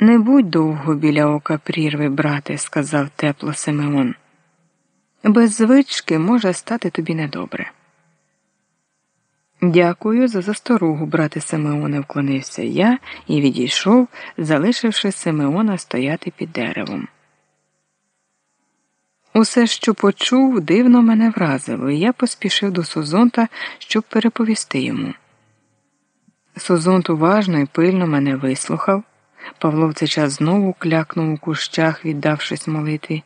Не будь довго біля ока прірви, брате, сказав тепло Симеон. Без звички може стати тобі недобре. Дякую за засторугу, брате Симеоне, вклонився я і відійшов, залишивши Симеона стояти під деревом. Усе, що почув, дивно мене вразило, і я поспішив до Созонта, щоб переповісти йому. Созонт уважно і пильно мене вислухав. Павло в цей час знову клякнув у кущах, віддавшись молитві.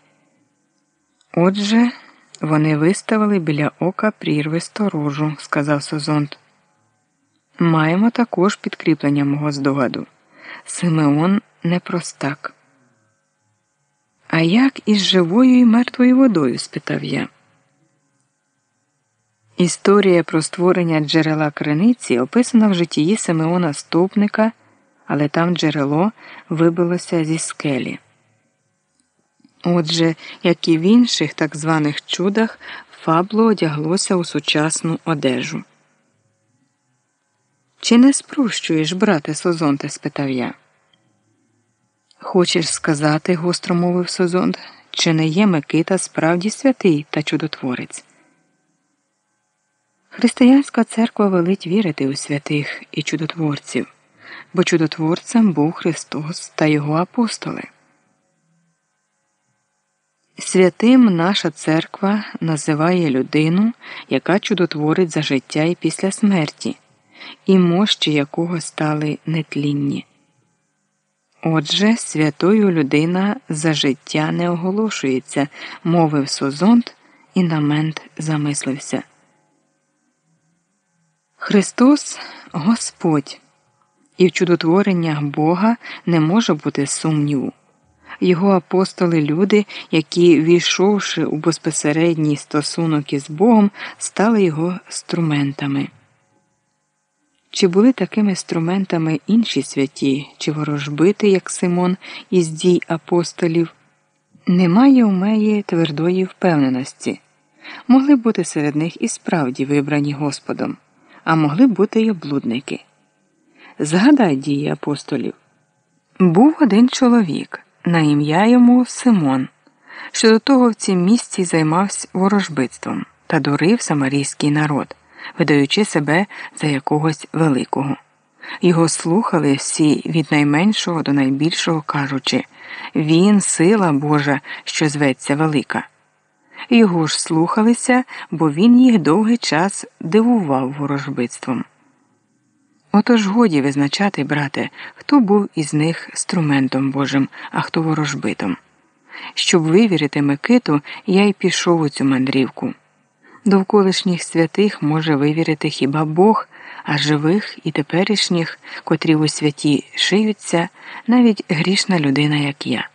Отже, вони виставили біля ока прірви сторожу, сказав Созонт. Маємо також підкріплення мого здогаду. Симеон не простак. А як із живою і мертвою водою? спитав я. Історія про створення джерела криниці описана в житті Симеона Ступника, але там джерело вибилося зі скелі. Отже, як і в інших так званих чудах, фабло одяглося у сучасну одежу. Чи не спрощуєш, брате Созонте? спитав я. Хочеш сказати, гостро мовив Созонт, чи не є Микита справді святий та чудотворець? Християнська церква велить вірити у святих і чудотворців, бо чудотворцем був Христос та його апостоли. Святим наша церква називає людину, яка чудотворить за життя і після смерті, і мощі якого стали нетлінні. Отже, святою людина за життя не оголошується, мовив Созонт і на мент замислився. Христос Господь, і в чудотвореннях Бога не може бути сумніву. Його апостоли люди, які, війшовши у безпосередній стосунок із Богом, стали його струментами. Чи були такими інструментами інші святі, чи ворожбити, як Симон, із дій апостолів? Немає у меї твердої впевненості. Могли бути серед них і справді вибрані Господом, а могли бути й облудники. Згадай дії апостолів. Був один чоловік, на ім'я йому Симон, що до того в цім місці займався ворожбитством та дурив самарійський народ видаючи себе за якогось великого. Його слухали всі від найменшого до найбільшого, кажучи він сила Божа, що зветься велика. Його ж слухалися, бо він їх довгий час дивував ворожбитством. Отож годі визначати, брате, хто був із них струментом Божим, а хто ворожбитом. Щоб вивірити Микиту, я й пішов у цю мандрівку. Довколишніх святих може вивірити хіба Бог, а живих і теперішніх, котрі у святі шиються, навіть грішна людина, як я.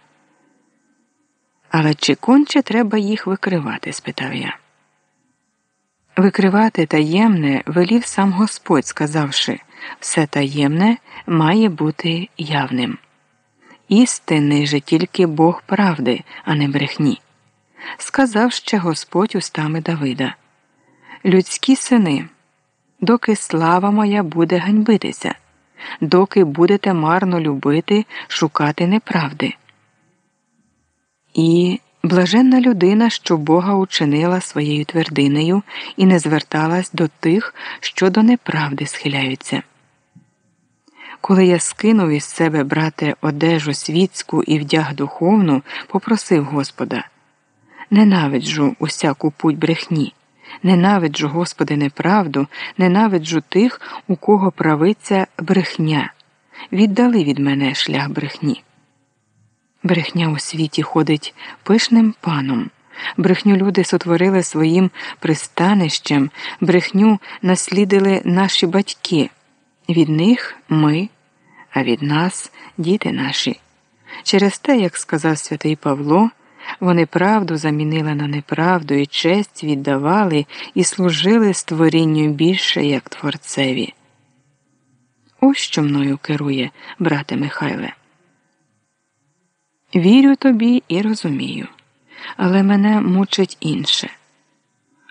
Але чи конче треба їх викривати? спитав я. Викривати таємне велів сам Господь, сказавши все таємне має бути явним. Істинний же тільки Бог правди, а не брехні сказав ще Господь устами Давида Людські сини, доки слава моя буде ганьбитися, доки будете марно любити, шукати неправди. І блаженна людина, що Бога учинила своєю твердинею і не зверталась до тих, що до неправди схиляються. Коли я скинув із себе, брате, одежу світську і вдяг духовну, попросив Господа. Ненавиджу усяку путь брехні, ненавиджу, Господи, неправду, ненавиджу тих, у кого правиться брехня. Віддали від мене шлях брехні. Брехня у світі ходить пишним паном. Брехню люди сотворили своїм пристанищем, брехню наслідили наші батьки. Від них ми, а від нас діти наші. Через те, як сказав святий Павло. Вони правду замінили на неправду і честь віддавали і служили створінню більше, як творцеві. Ось що мною керує, брате Михайле. Вірю тобі і розумію, але мене мучить інше.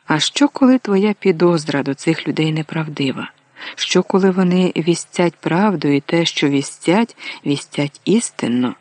А що, коли твоя підозра до цих людей неправдива? що коли вони вістять правду і те, що вістять, вістять істинно.